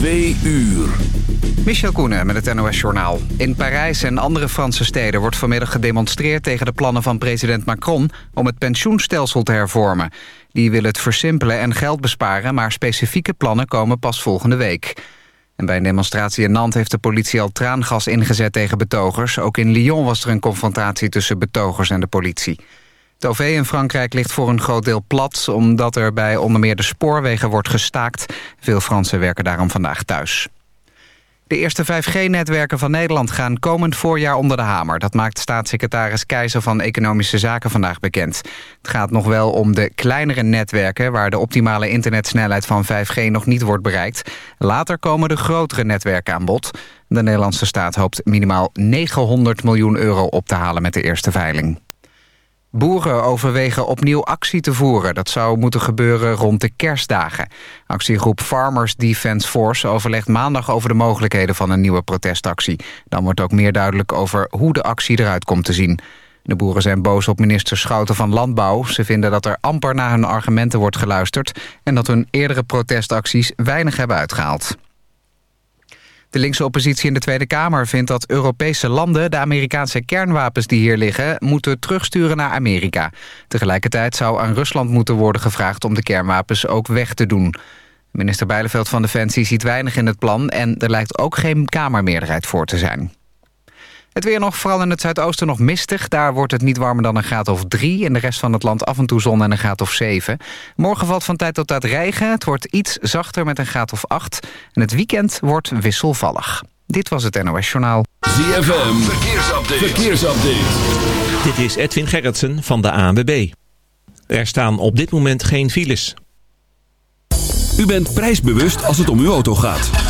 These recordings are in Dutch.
Twee uur. Michel Koenen met het NOS-journaal. In Parijs en andere Franse steden wordt vanmiddag gedemonstreerd... tegen de plannen van president Macron om het pensioenstelsel te hervormen. Die wil het versimpelen en geld besparen... maar specifieke plannen komen pas volgende week. En bij een demonstratie in Nantes heeft de politie al traangas ingezet tegen betogers. Ook in Lyon was er een confrontatie tussen betogers en de politie. Het OV in Frankrijk ligt voor een groot deel plat... omdat er bij onder meer de spoorwegen wordt gestaakt. Veel Fransen werken daarom vandaag thuis. De eerste 5G-netwerken van Nederland gaan komend voorjaar onder de hamer. Dat maakt staatssecretaris Keizer van Economische Zaken vandaag bekend. Het gaat nog wel om de kleinere netwerken... waar de optimale internetsnelheid van 5G nog niet wordt bereikt. Later komen de grotere netwerken aan bod. De Nederlandse staat hoopt minimaal 900 miljoen euro op te halen met de eerste veiling. Boeren overwegen opnieuw actie te voeren. Dat zou moeten gebeuren rond de kerstdagen. Actiegroep Farmers Defence Force overlegt maandag over de mogelijkheden van een nieuwe protestactie. Dan wordt ook meer duidelijk over hoe de actie eruit komt te zien. De boeren zijn boos op minister Schouten van Landbouw. Ze vinden dat er amper naar hun argumenten wordt geluisterd... en dat hun eerdere protestacties weinig hebben uitgehaald. De linkse oppositie in de Tweede Kamer vindt dat Europese landen... de Amerikaanse kernwapens die hier liggen moeten terugsturen naar Amerika. Tegelijkertijd zou aan Rusland moeten worden gevraagd om de kernwapens ook weg te doen. Minister Bijleveld van Defensie ziet weinig in het plan... en er lijkt ook geen Kamermeerderheid voor te zijn. Het weer nog, vooral in het zuidoosten nog mistig. Daar wordt het niet warmer dan een graad of drie. In de rest van het land af en toe zon en een graad of zeven. Morgen valt van tijd tot tijd regen. Het wordt iets zachter met een graad of acht. En het weekend wordt wisselvallig. Dit was het NOS Journaal. ZFM, verkeersupdate. verkeersupdate. Dit is Edwin Gerritsen van de ANWB. Er staan op dit moment geen files. U bent prijsbewust als het om uw auto gaat.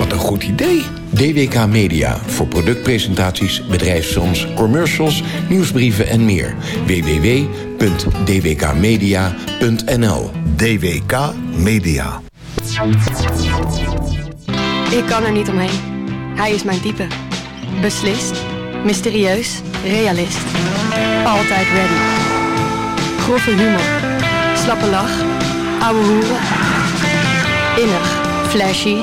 Wat een goed idee. DWK Media voor productpresentaties, bedrijfsfilms, commercials, nieuwsbrieven en meer. www.dwkmedia.nl DWK Media. Ik kan er niet omheen. Hij is mijn type. Beslist, mysterieus, realist. Altijd ready. Grove humor, slappe lach, ouwe hoeren. Innig, flashy,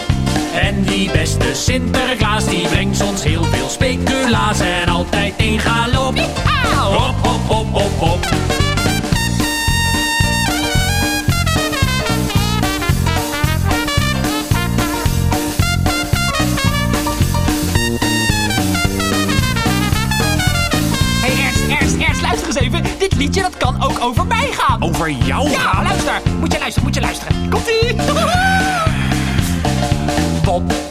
beste Sinterklaas, die brengt ons heel veel speculaas en altijd in galop. Hop, hop, hop, hop, hop. Even. Dit liedje dat kan ook over mij gaan. Over jou? Ja, luister. Moet je luisteren, moet je luisteren. Komt-ie. Bob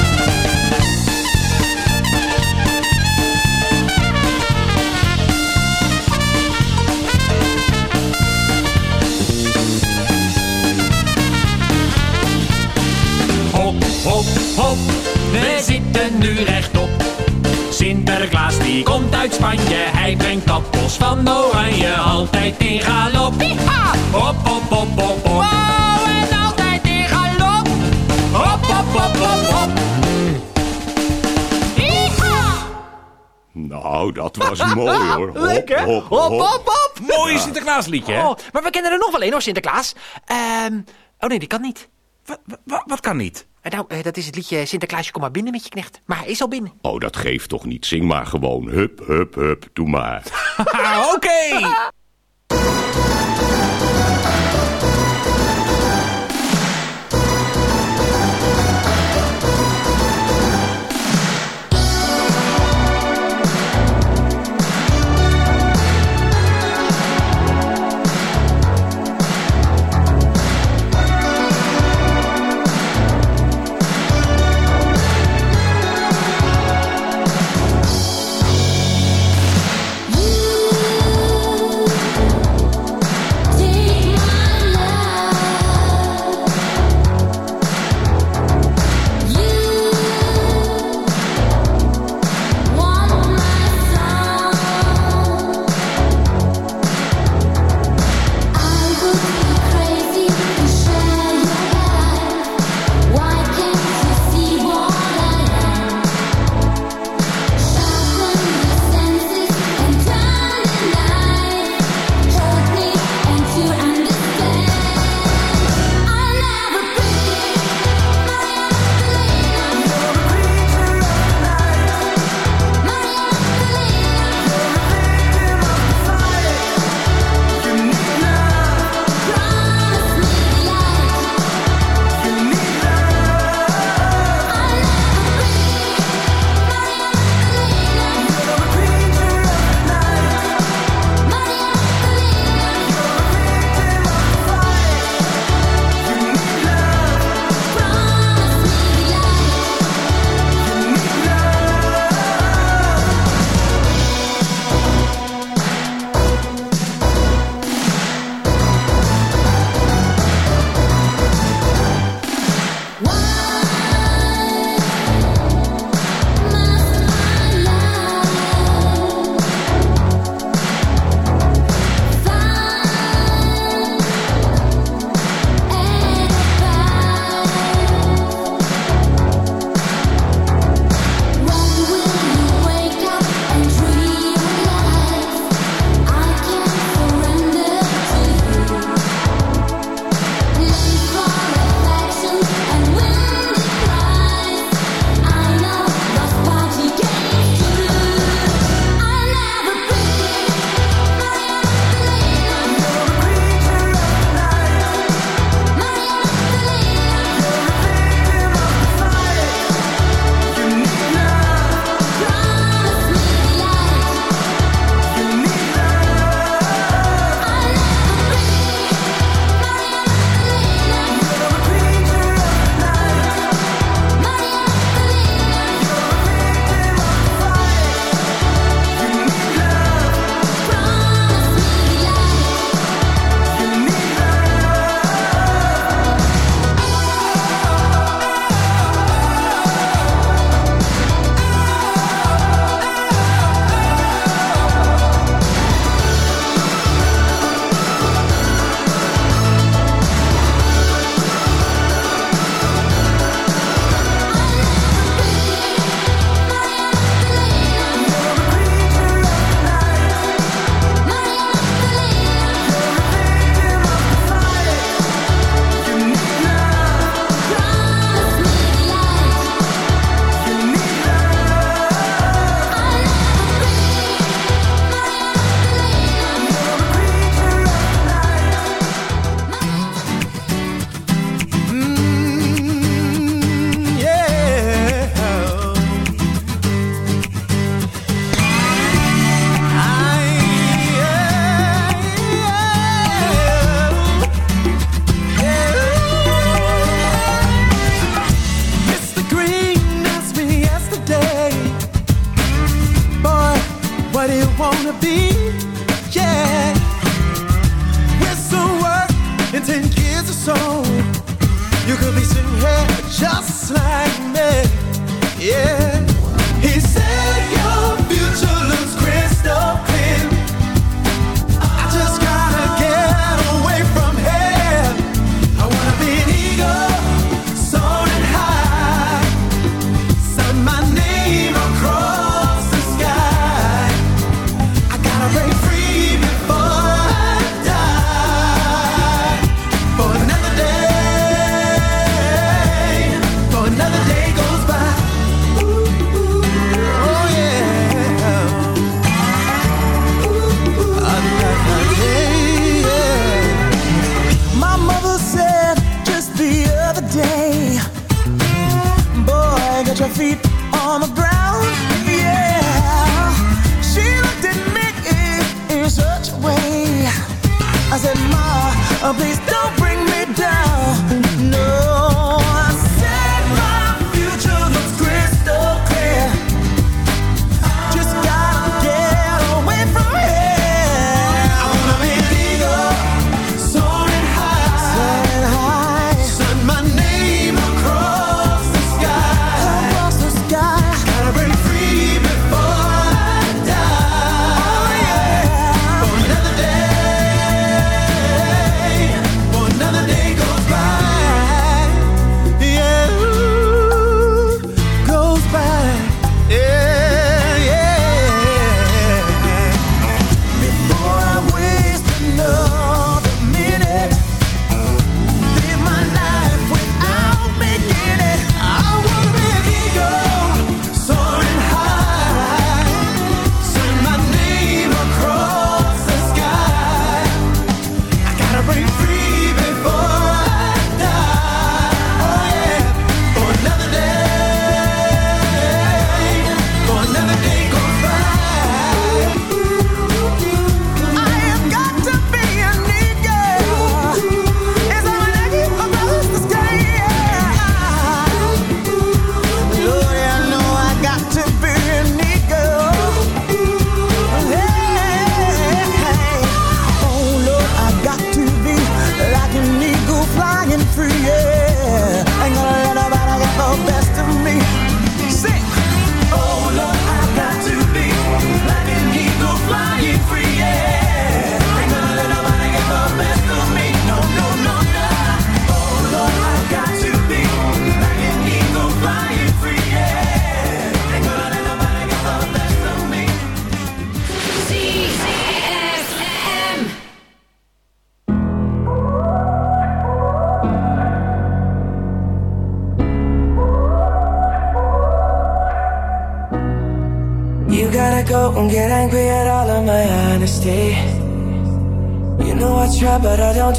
die komt uit Spanje, hij brengt appels van oranje, altijd in galop. Hop, hop, hop, hop, hop. Wow, en altijd in galop. Hop, hop, hop, hop, hop. Nou, dat was mooi hoor. Hop, Lekker. hop, Hop, hop. hop, hop. Mooi Sinterklaasliedje, hè? Oh, maar we kennen er nog wel één hoor, Sinterklaas. Ehm, oh nee, die kan niet. Wat, wat, wat kan niet? Eh, Nou, eh, dat is het liedje Sinterklaasje, kom maar binnen met je knecht. Maar hij is al binnen. Oh, dat geeft toch niet. Zing maar gewoon. Hup, hup, hup. Doe maar. Oké.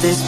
this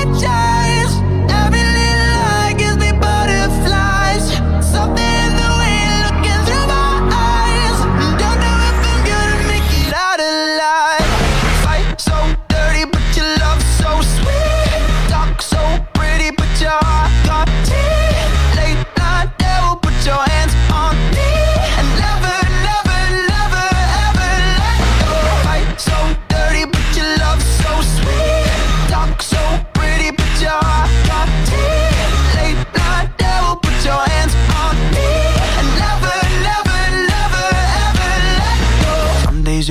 Yeah.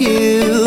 you.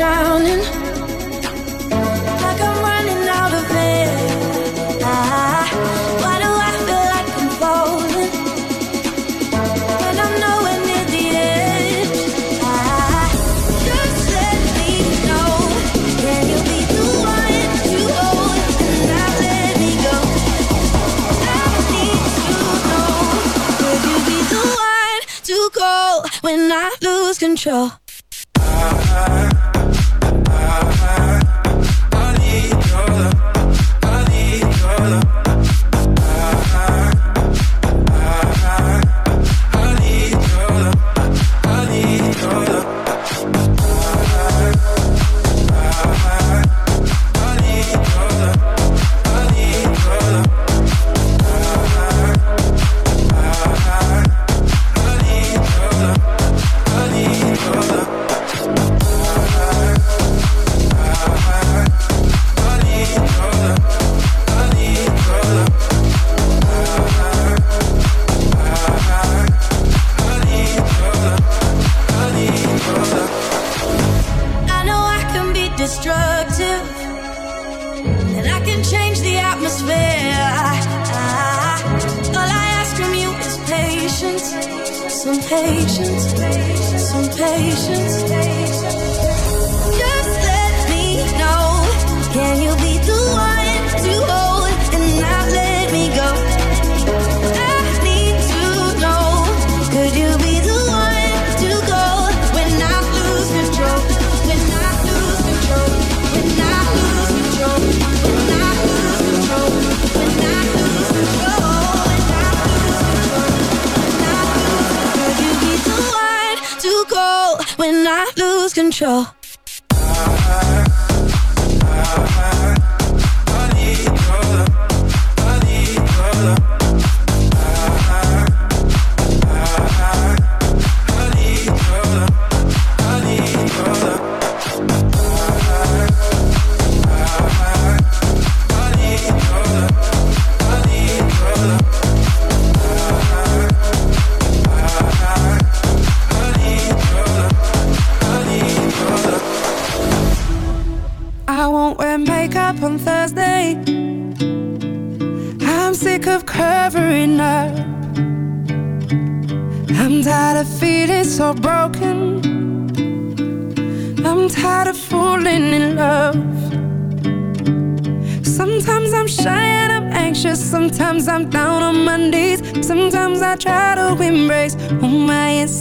drowning. Like I'm running out of air. Why do I feel like I'm falling? When I'm nowhere near the edge. Just let me know. Can you be the one to hold and not let me go? I need to know. Could you be the one to call when I lose control? Control.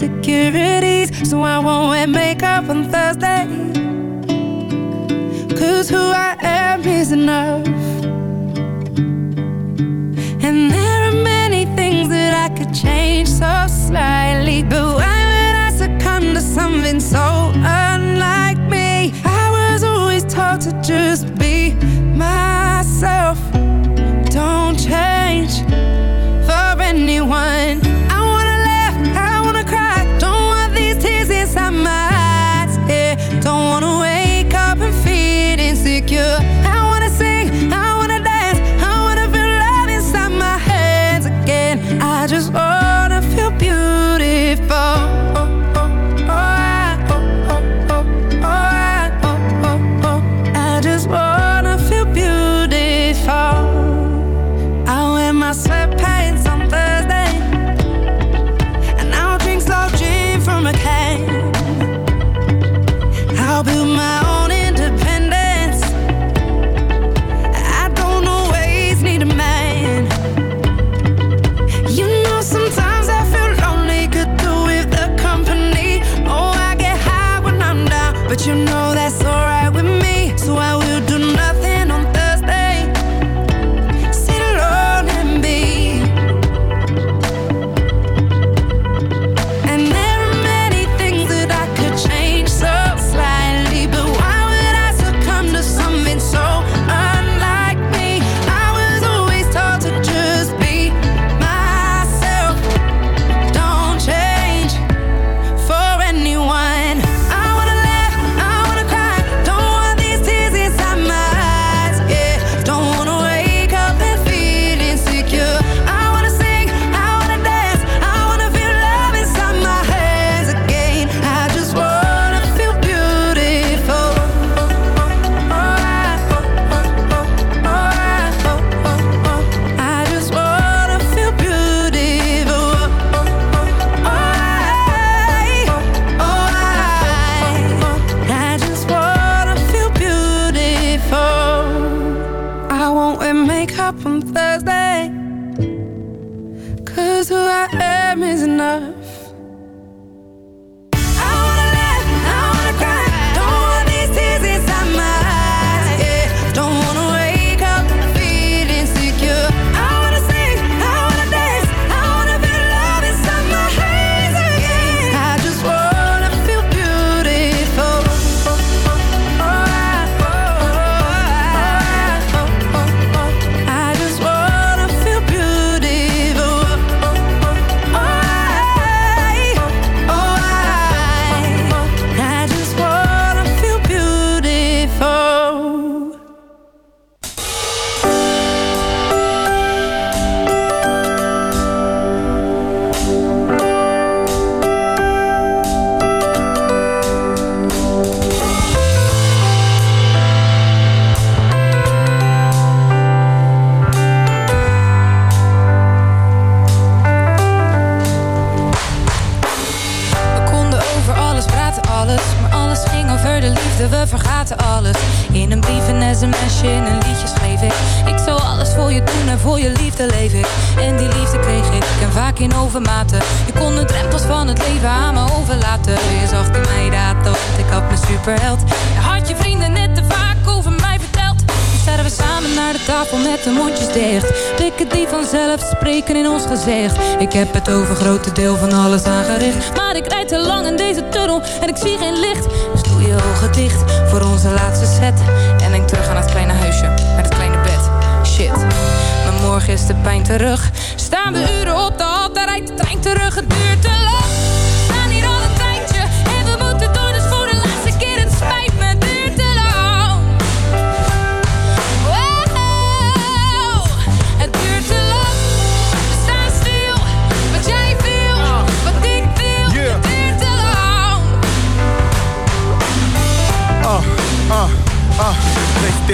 Insecurities. So I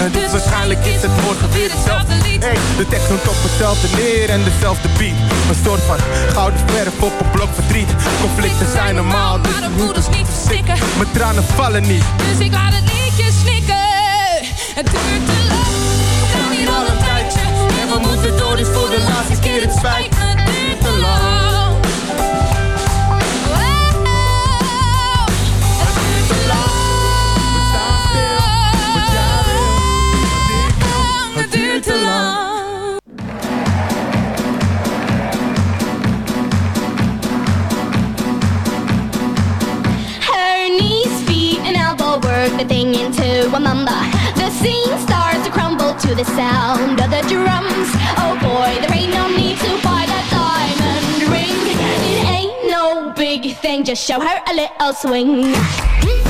En dus waarschijnlijk is het morgen weer hetzelfde lied. Hey, de tekst noemt op hetzelfde neer en dezelfde beat. Een soort van gouden verf op een blok verdriet. Conflicten zijn normaal, dus je moet het niet verstikken. Mijn tranen vallen niet. Dus ik laat het liedje snikken. Het duurt te lang. We staan hier al een tijdje. En we moeten door, dus voor de laatste keer. Het spijt me, het duurt te lang. Thing into a mamba. The scene starts to crumble to the sound of the drums. Oh boy, there ain't no need to buy that diamond ring. It ain't no big thing, just show her a little swing.